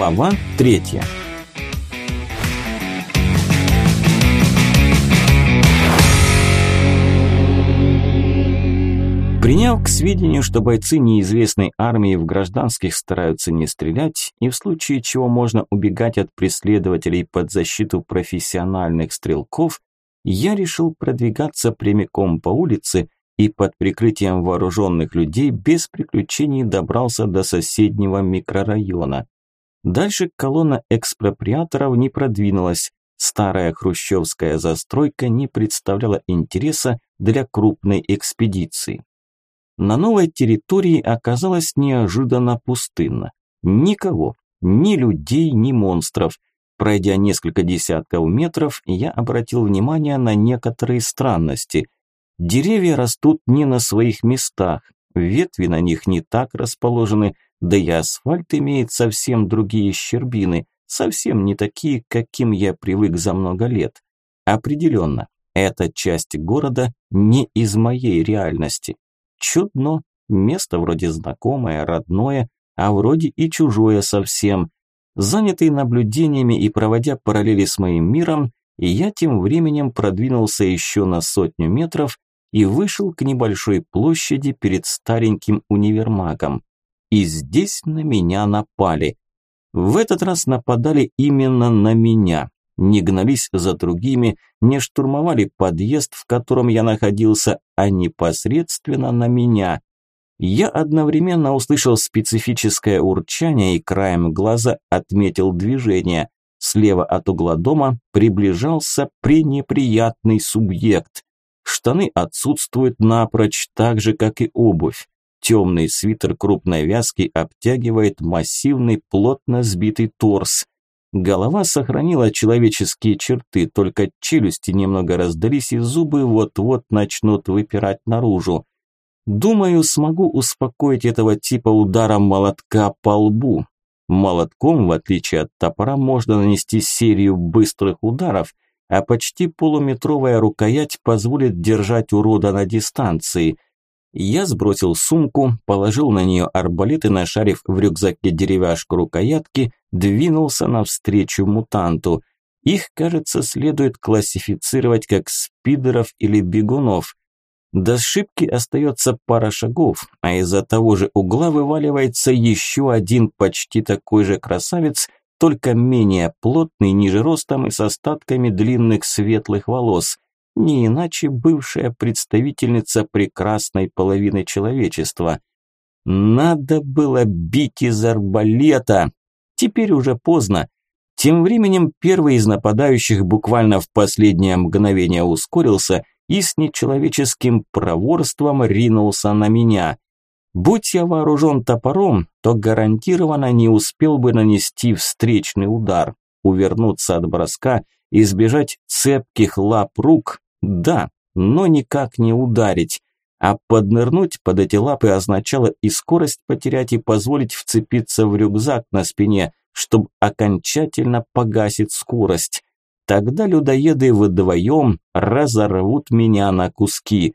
Глава третья. Приняв к сведению, что бойцы неизвестной армии в гражданских стараются не стрелять, и в случае чего можно убегать от преследователей под защиту профессиональных стрелков, я решил продвигаться прямиком по улице и под прикрытием вооруженных людей без приключений добрался до соседнего микрорайона. Дальше колонна экспроприаторов не продвинулась, старая хрущевская застройка не представляла интереса для крупной экспедиции. На новой территории оказалось неожиданно пустынно. Никого, ни людей, ни монстров. Пройдя несколько десятков метров, я обратил внимание на некоторые странности. Деревья растут не на своих местах, ветви на них не так расположены, да и асфальт имеет совсем другие щербины, совсем не такие, каким я привык за много лет. Определенно, эта часть города не из моей реальности. Чудно, место вроде знакомое, родное, а вроде и чужое совсем. Занятый наблюдениями и проводя параллели с моим миром, я тем временем продвинулся еще на сотню метров и вышел к небольшой площади перед стареньким универмагом. И здесь на меня напали. В этот раз нападали именно на меня не гнались за другими, не штурмовали подъезд, в котором я находился, а непосредственно на меня. Я одновременно услышал специфическое урчание и краем глаза отметил движение. Слева от угла дома приближался пренеприятный субъект. Штаны отсутствуют напрочь, так же, как и обувь. Темный свитер крупной вязки обтягивает массивный, плотно сбитый торс. Голова сохранила человеческие черты, только челюсти немного раздались и зубы вот-вот начнут выпирать наружу. Думаю, смогу успокоить этого типа ударом молотка по лбу. Молотком, в отличие от топора, можно нанести серию быстрых ударов, а почти полуметровая рукоять позволит держать урода на дистанции – я сбросил сумку, положил на нее арбалет и, нашарив в рюкзаке деревяшку рукоятки, двинулся навстречу мутанту. Их, кажется, следует классифицировать как спидеров или бегунов. До шибки остается пара шагов, а из-за того же угла вываливается еще один почти такой же красавец, только менее плотный, ниже ростом и с остатками длинных светлых волос – не иначе бывшая представительница прекрасной половины человечества. Надо было бить из арбалета. Теперь уже поздно. Тем временем первый из нападающих буквально в последнее мгновение ускорился и с нечеловеческим проворством ринулся на меня. Будь я вооружен топором, то гарантированно не успел бы нанести встречный удар, увернуться от броска – Избежать цепких лап рук – да, но никак не ударить. А поднырнуть под эти лапы означало и скорость потерять, и позволить вцепиться в рюкзак на спине, чтобы окончательно погасить скорость. Тогда людоеды вдвоем разорвут меня на куски.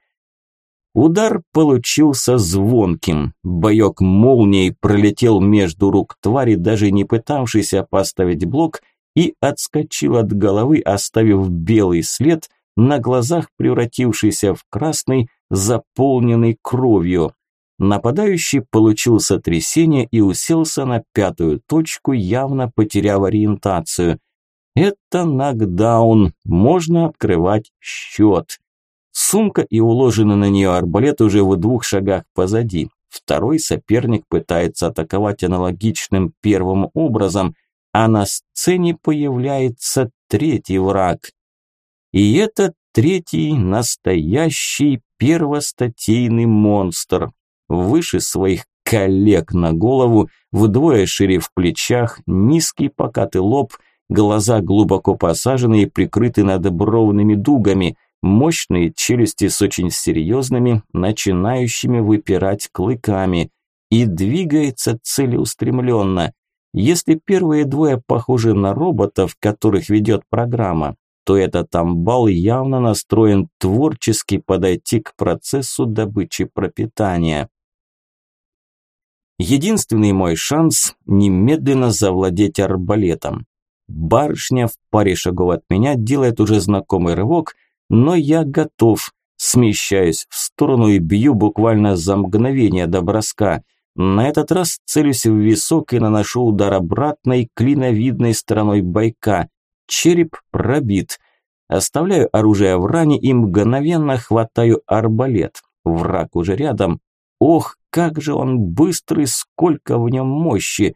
Удар получился звонким. Боек молнией пролетел между рук твари, даже не пытавшийся поставить блок – и отскочил от головы, оставив белый след, на глазах превратившийся в красный, заполненный кровью. Нападающий получил сотрясение и уселся на пятую точку, явно потеряв ориентацию. Это нокдаун, можно открывать счет. Сумка и уложенный на нее арбалет уже в двух шагах позади. Второй соперник пытается атаковать аналогичным первым образом, а на сцене появляется третий враг. И этот третий настоящий первостатейный монстр. Выше своих коллег на голову, вдвое шире в плечах, низкий покатый лоб, глаза глубоко посажены и прикрыты над бровными дугами, мощные челюсти с очень серьезными, начинающими выпирать клыками. И двигается целеустремленно – если первые двое похожи на роботов, которых ведет программа, то этот амбал явно настроен творчески подойти к процессу добычи пропитания. Единственный мой шанс – немедленно завладеть арбалетом. Барышня в паре шагов от меня делает уже знакомый рывок, но я готов. Смещаюсь в сторону и бью буквально за мгновение до броска. На этот раз целюсь в висок и наношу удар обратной клиновидной стороной бойка. Череп пробит. Оставляю оружие в ране и мгновенно хватаю арбалет. Враг уже рядом. Ох, как же он быстрый, сколько в нем мощи!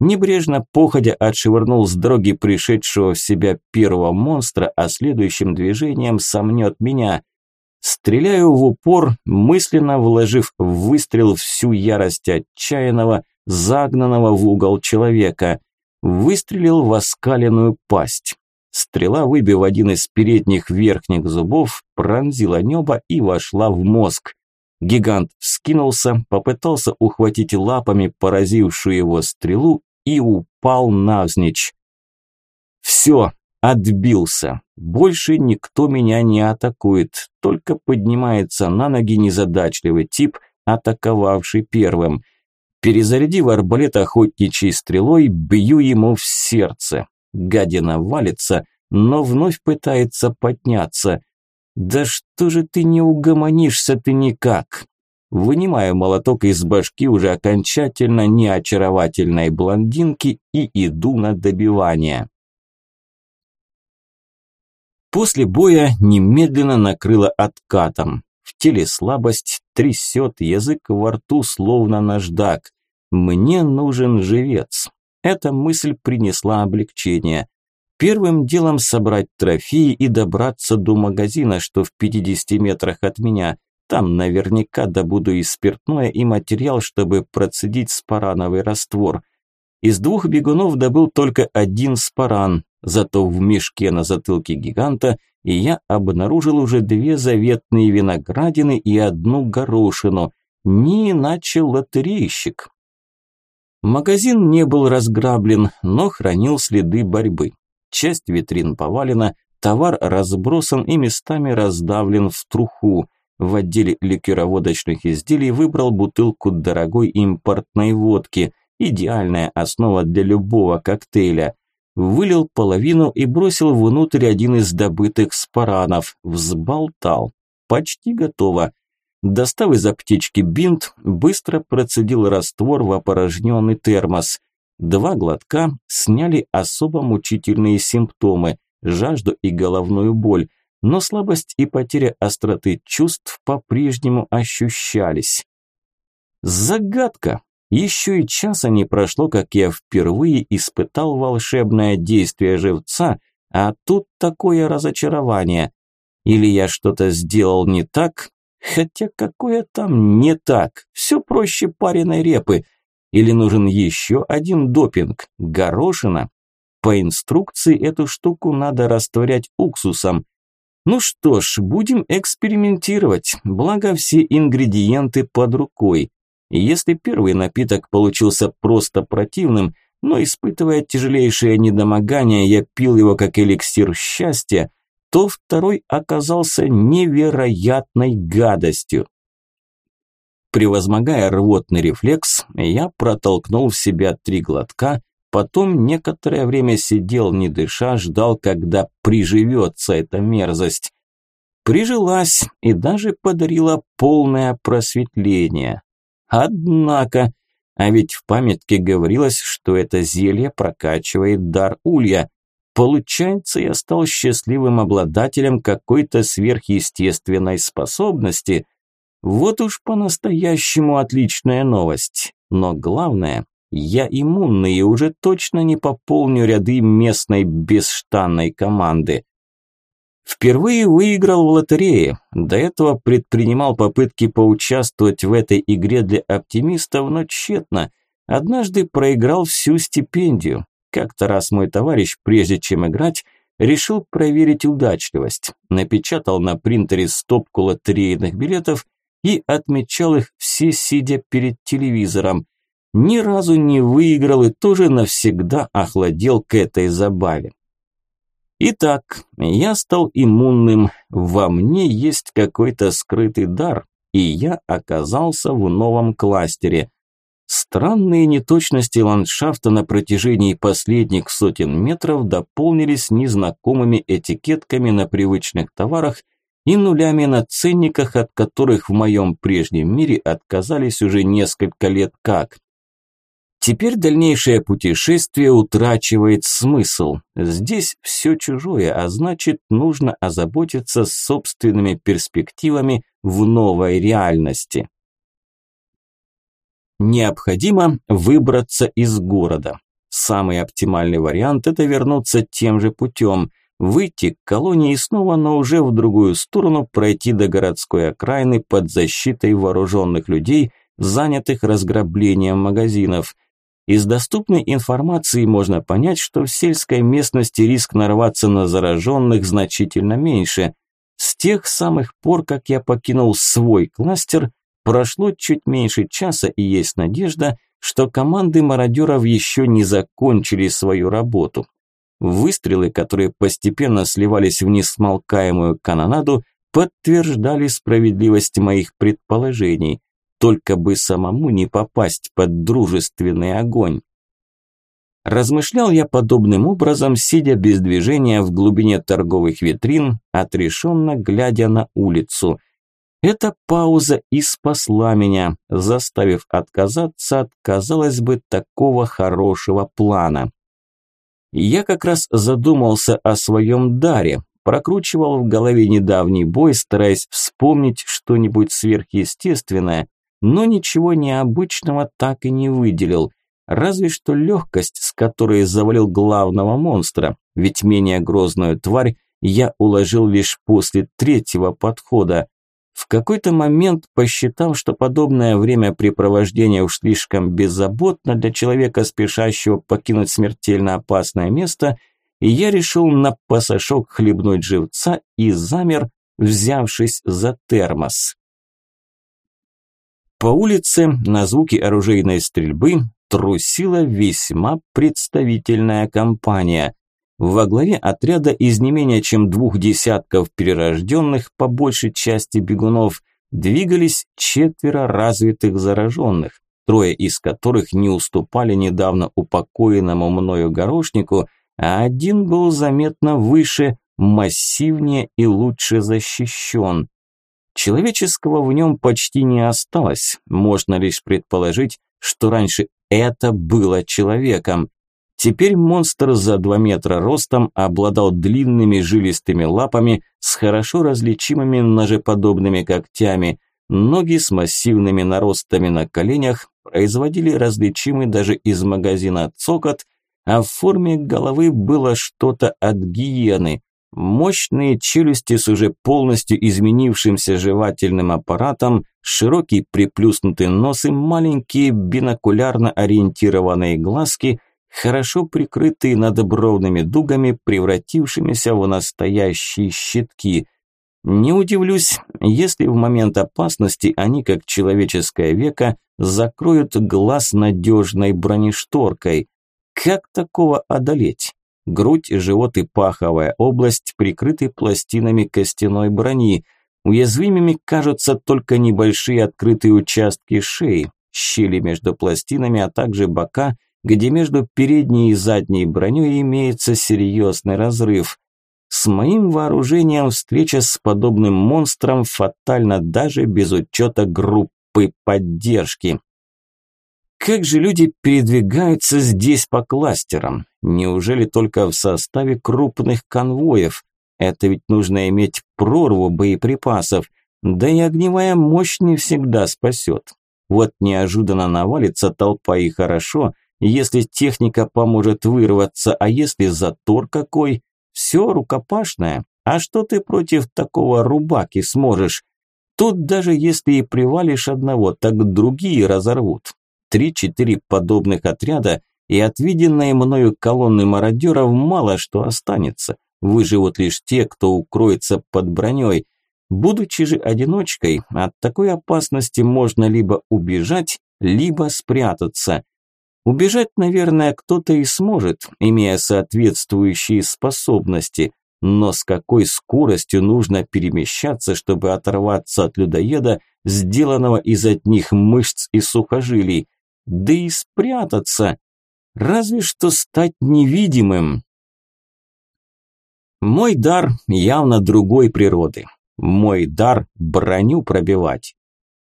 Небрежно походя отшвырнул с дороги пришедшего в себя первого монстра, а следующим движением сомнет меня. Стреляю в упор, мысленно вложив в выстрел всю ярость отчаянного, загнанного в угол человека. Выстрелил в оскаленную пасть. Стрела, выбив один из передних верхних зубов, пронзила небо и вошла в мозг. Гигант вскинулся, попытался ухватить лапами поразившую его стрелу и упал навзничь. Все, отбился. Больше никто меня не атакует, только поднимается на ноги незадачливый тип, атаковавший первым. Перезарядив арбалет охотничьей стрелой, бью ему в сердце. Гадина валится, но вновь пытается подняться. «Да что же ты не угомонишься ты никак?» Вынимаю молоток из башки уже окончательно неочаровательной блондинки и иду на добивание. После боя немедленно накрыло откатом. В теле слабость, трясет, язык во рту словно наждак. Мне нужен живец. Эта мысль принесла облегчение. Первым делом собрать трофеи и добраться до магазина, что в 50 метрах от меня. Там наверняка добуду и спиртное, и материал, чтобы процедить спарановый раствор. Из двух бегунов добыл только один спаран, зато в мешке на затылке гиганта и я обнаружил уже две заветные виноградины и одну горошину. Не иначе лотерейщик. Магазин не был разграблен, но хранил следы борьбы. Часть витрин повалена, товар разбросан и местами раздавлен в труху. В отделе ликероводочных изделий выбрал бутылку дорогой импортной водки, идеальная основа для любого коктейля. Вылил половину и бросил внутрь один из добытых спаранов, взболтал. Почти готово. Достав из аптечки бинт, быстро процедил раствор в опорожненный термос. Два глотка сняли особо мучительные симптомы – жажду и головную боль, но слабость и потеря остроты чувств по-прежнему ощущались. Загадка. Еще и часа не прошло, как я впервые испытал волшебное действие живца, а тут такое разочарование. Или я что-то сделал не так, Хотя какое там не так? Все проще пареной репы. Или нужен еще один допинг? Горошина? По инструкции эту штуку надо растворять уксусом. Ну что ж, будем экспериментировать, благо все ингредиенты под рукой. Если первый напиток получился просто противным, но испытывая тяжелейшее недомогание, я пил его как эликсир счастья, то второй оказался невероятной гадостью. Превозмогая рвотный рефлекс, я протолкнул в себя три глотка, потом некоторое время сидел не дыша, ждал, когда приживется эта мерзость. Прижилась и даже подарила полное просветление. Однако, а ведь в памятке говорилось, что это зелье прокачивает дар улья. Получается, я стал счастливым обладателем какой-то сверхъестественной способности. Вот уж по-настоящему отличная новость. Но главное, я иммунный и уже точно не пополню ряды местной бесштанной команды. Впервые выиграл в лотерее. До этого предпринимал попытки поучаствовать в этой игре для оптимистов, но тщетно. Однажды проиграл всю стипендию. Как-то раз мой товарищ, прежде чем играть, решил проверить удачливость. Напечатал на принтере стопку лотерейных билетов и отмечал их все, сидя перед телевизором. Ни разу не выиграл и тоже навсегда охладел к этой забаве. Итак, я стал иммунным, во мне есть какой-то скрытый дар, и я оказался в новом кластере. Странные неточности ландшафта на протяжении последних сотен метров дополнились незнакомыми этикетками на привычных товарах и нулями на ценниках, от которых в моем прежнем мире отказались уже несколько лет как. Теперь дальнейшее путешествие утрачивает смысл. Здесь все чужое, а значит, нужно озаботиться собственными перспективами в новой реальности. Необходимо выбраться из города. Самый оптимальный вариант – это вернуться тем же путем, выйти к колонии снова, но уже в другую сторону пройти до городской окраины под защитой вооруженных людей, занятых разграблением магазинов. Из доступной информации можно понять, что в сельской местности риск нарваться на зараженных значительно меньше. С тех самых пор, как я покинул свой кластер, Прошло чуть меньше часа и есть надежда, что команды мародеров еще не закончили свою работу. Выстрелы, которые постепенно сливались в несмолкаемую канонаду, подтверждали справедливость моих предположений. Только бы самому не попасть под дружественный огонь. Размышлял я подобным образом, сидя без движения в глубине торговых витрин, отрешенно глядя на улицу – эта пауза и спасла меня, заставив отказаться от, казалось бы, такого хорошего плана. Я как раз задумался о своем даре, прокручивал в голове недавний бой, стараясь вспомнить что-нибудь сверхъестественное, но ничего необычного так и не выделил, разве что легкость, с которой завалил главного монстра, ведь менее грозную тварь я уложил лишь после третьего подхода, в какой-то момент, посчитав, что подобное времяпрепровождение уж слишком беззаботно для человека, спешащего покинуть смертельно опасное место, я решил на пасашок хлебнуть живца и замер, взявшись за термос. По улице на звуки оружейной стрельбы трусила весьма представительная компания. Во главе отряда из не менее чем двух десятков перерожденных, по большей части бегунов, двигались четверо развитых зараженных, трое из которых не уступали недавно упокоенному мною горошнику, а один был заметно выше, массивнее и лучше защищен. Человеческого в нем почти не осталось, можно лишь предположить, что раньше это было человеком. Теперь монстр за два метра ростом обладал длинными жилистыми лапами с хорошо различимыми ножеподобными когтями. Ноги с массивными наростами на коленях производили различимый даже из магазина цокот, а в форме головы было что-то от гиены. Мощные челюсти с уже полностью изменившимся жевательным аппаратом, широкий приплюснутый нос и маленькие бинокулярно ориентированные глазки – хорошо прикрытые надбровными дугами, превратившимися в настоящие щитки. Не удивлюсь, если в момент опасности они, как человеческое веко, закроют глаз надежной бронешторкой. Как такого одолеть? Грудь, живот и паховая область прикрыты пластинами костяной брони. Уязвимыми кажутся только небольшие открытые участки шеи, щели между пластинами, а также бока – где между передней и задней броней имеется серьезный разрыв. С моим вооружением встреча с подобным монстром фатальна даже без учета группы поддержки. Как же люди передвигаются здесь по кластерам? Неужели только в составе крупных конвоев? Это ведь нужно иметь прорву боеприпасов, да и огневая мощь не всегда спасет. Вот неожиданно навалится толпа и хорошо, если техника поможет вырваться, а если затор какой, все рукопашное. А что ты против такого рубаки сможешь? Тут даже если и привалишь одного, так другие разорвут. Три-четыре подобных отряда и от мною колонны мародеров мало что останется. Выживут лишь те, кто укроется под броней. Будучи же одиночкой, от такой опасности можно либо убежать, либо спрятаться. Убежать, наверное, кто-то и сможет, имея соответствующие способности, но с какой скоростью нужно перемещаться, чтобы оторваться от людоеда, сделанного из одних мышц и сухожилий? Да и спрятаться. Разве что стать невидимым. Мой дар явно другой природы. Мой дар броню пробивать.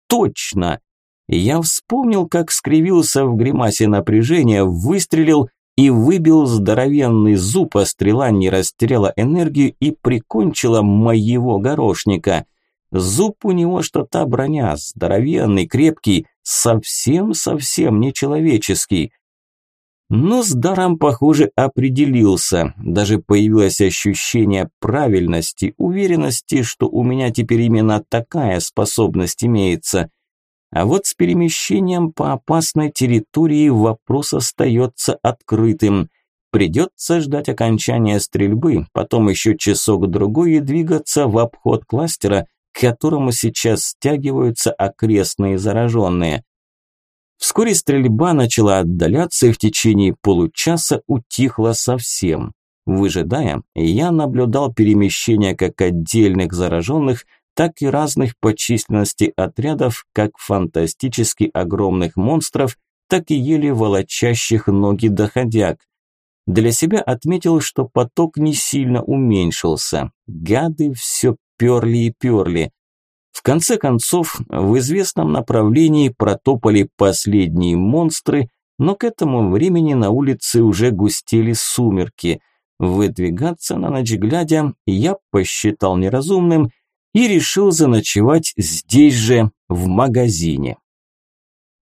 Точно. Я вспомнил, как скривился в гримасе напряжения, выстрелил и выбил здоровенный зуб, а стрела не растеряла энергию и прикончила моего горошника. Зуб у него что та броня, здоровенный, крепкий, совсем-совсем нечеловеческий. Но с даром, похоже, определился. Даже появилось ощущение правильности, уверенности, что у меня теперь именно такая способность имеется. А вот с перемещением по опасной территории вопрос остается открытым. Придется ждать окончания стрельбы, потом еще часок-другой и двигаться в обход кластера, к которому сейчас стягиваются окрестные зараженные. Вскоре стрельба начала отдаляться и в течение получаса утихла совсем. Выжидая, я наблюдал перемещение как отдельных зараженных, так и разных по численности отрядов, как фантастически огромных монстров, так и еле волочащих ноги доходяг. Для себя отметил, что поток не сильно уменьшился. Гады все перли и перли. В конце концов, в известном направлении протопали последние монстры, но к этому времени на улице уже густели сумерки. Выдвигаться на ночь глядя я посчитал неразумным и решил заночевать здесь же, в магазине.